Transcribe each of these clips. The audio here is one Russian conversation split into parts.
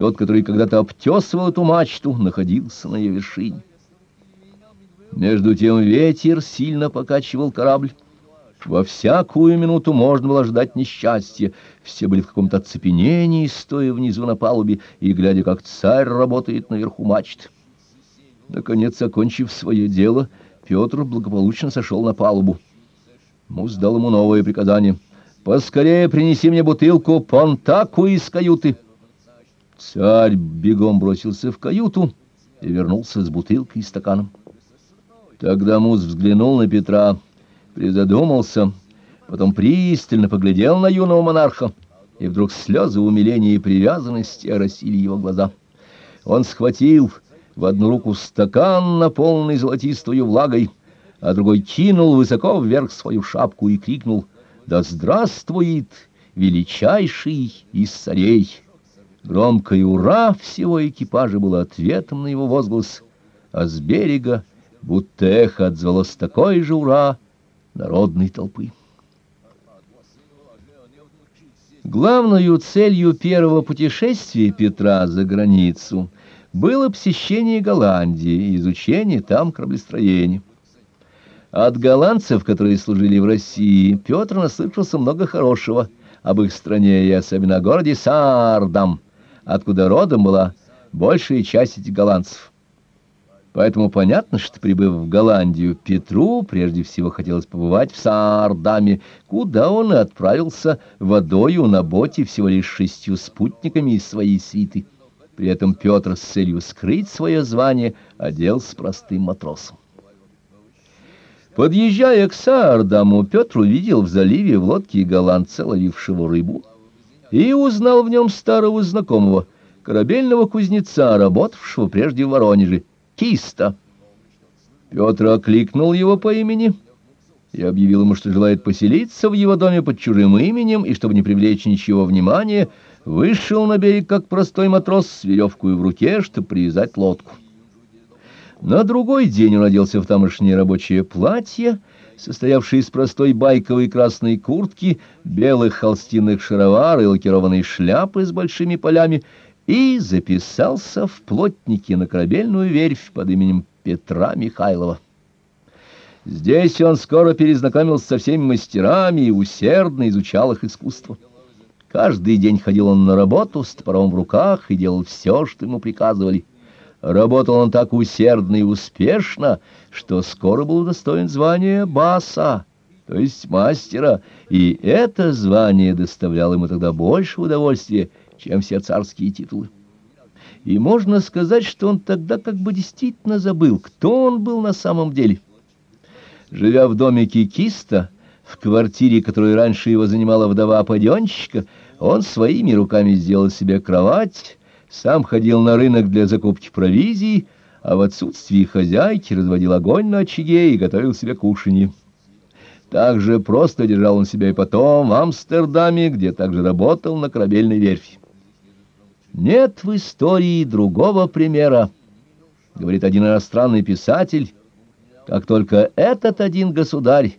Тот, который когда-то обтесывал эту мачту, находился на ее вершине. Между тем ветер сильно покачивал корабль. Во всякую минуту можно было ждать несчастья. Все были в каком-то оцепенении, стоя внизу на палубе и глядя, как царь работает наверху мачт. Наконец, окончив свое дело, Петр благополучно сошел на палубу. Мус дал ему новое приказание. «Поскорее принеси мне бутылку понтаку из каюты». Царь бегом бросился в каюту и вернулся с бутылкой и стаканом. Тогда Муз взглянул на Петра, призадумался, потом пристально поглядел на юного монарха, и вдруг слезы умиления и привязанности оросили его глаза. Он схватил в одну руку стакан, наполненный золотистою влагой, а другой кинул высоко вверх свою шапку и крикнул «Да здравствует величайший из царей!» Громкое «Ура!» всего экипажа было ответом на его возглас, а с берега, будто эхо, отзвалось такое же «Ура!» народной толпы. Главную целью первого путешествия Петра за границу было посещение Голландии и изучение там кораблестроения. От голландцев, которые служили в России, Петр наслышался много хорошего об их стране и особенно о городе Саардам – откуда родом была большая часть этих голландцев. Поэтому понятно, что, прибыв в Голландию, Петру прежде всего хотелось побывать в Саардаме, куда он и отправился водою на боте всего лишь шестью спутниками из своей свиты. При этом Петр с целью скрыть свое звание оделся простым матросом. Подъезжая к Саардаму, Петр увидел в заливе в лодке голландца, ловившего рыбу и узнал в нем старого знакомого, корабельного кузнеца, работавшего прежде в Воронеже, Киста. Петр окликнул его по имени и объявил ему, что желает поселиться в его доме под чужим именем, и, чтобы не привлечь ничего внимания, вышел на берег как простой матрос с веревкой в руке, чтобы привязать лодку. На другой день он оделся в тамошнее рабочее платье, состоявший из простой байковой красной куртки, белых холстинных шаровар и лакированной шляпы с большими полями, и записался в плотники на корабельную верфь под именем Петра Михайлова. Здесь он скоро перезнакомился со всеми мастерами и усердно изучал их искусство. Каждый день ходил он на работу с топором в руках и делал все, что ему приказывали. Работал он так усердно и успешно, что скоро был достоин звания баса, то есть мастера, и это звание доставляло ему тогда больше удовольствия, чем все царские титулы. И можно сказать, что он тогда как бы действительно забыл, кто он был на самом деле. Живя в доме Кикиста, в квартире, которую раньше его занимала вдова паденщика, он своими руками сделал себе кровать, сам ходил на рынок для закупки провизии, а в отсутствии хозяйки разводил огонь на очаге и готовил себе кушанье. Так же просто держал он себя и потом в Амстердаме, где также работал на корабельной верфи. «Нет в истории другого примера», — говорит один иностранный писатель, «как только этот один государь,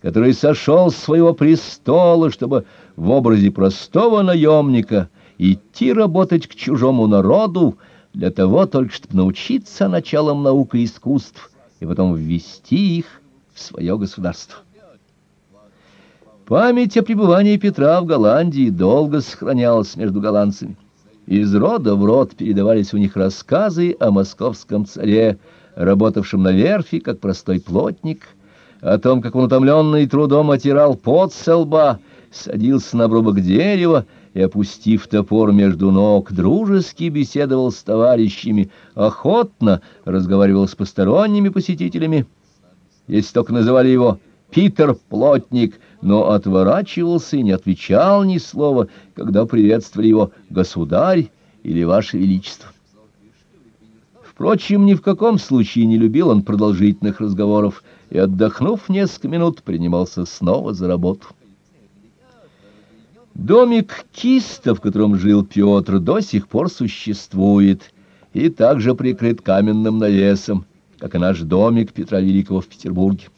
который сошел с своего престола, чтобы в образе простого наемника — идти работать к чужому народу для того только, чтобы научиться началам наук и искусств и потом ввести их в свое государство. Память о пребывании Петра в Голландии долго сохранялась между голландцами. Из рода в род передавались у них рассказы о московском царе, работавшем на верфи, как простой плотник, о том, как он утомленный трудом отирал пот со лба, садился на обрубок дерева и, опустив топор между ног, дружески беседовал с товарищами, охотно разговаривал с посторонними посетителями, если только называли его Питер Плотник, но отворачивался и не отвечал ни слова, когда приветствовали его «Государь» или «Ваше Величество». Впрочем, ни в каком случае не любил он продолжительных разговоров и, отдохнув несколько минут, принимался снова за работу. Домик Киста, в котором жил Петр, до сих пор существует и также прикрыт каменным навесом, как и наш домик Петра Великого в Петербурге.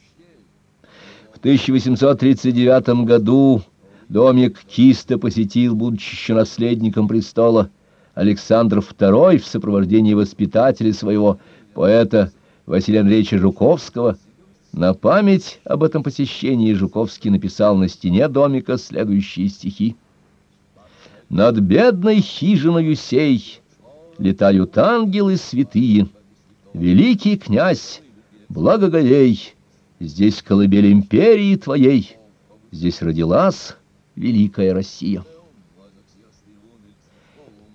В 1839 году домик Киста посетил, будучи еще наследником престола, Александр II в сопровождении воспитателя своего, поэта Василия Андреевича Жуковского, на память об этом посещении Жуковский написал на стене домика следующие стихи. «Над бедной хижиною сей летают ангелы святые, великий князь, благоговей, здесь колыбель империи твоей, здесь родилась великая Россия».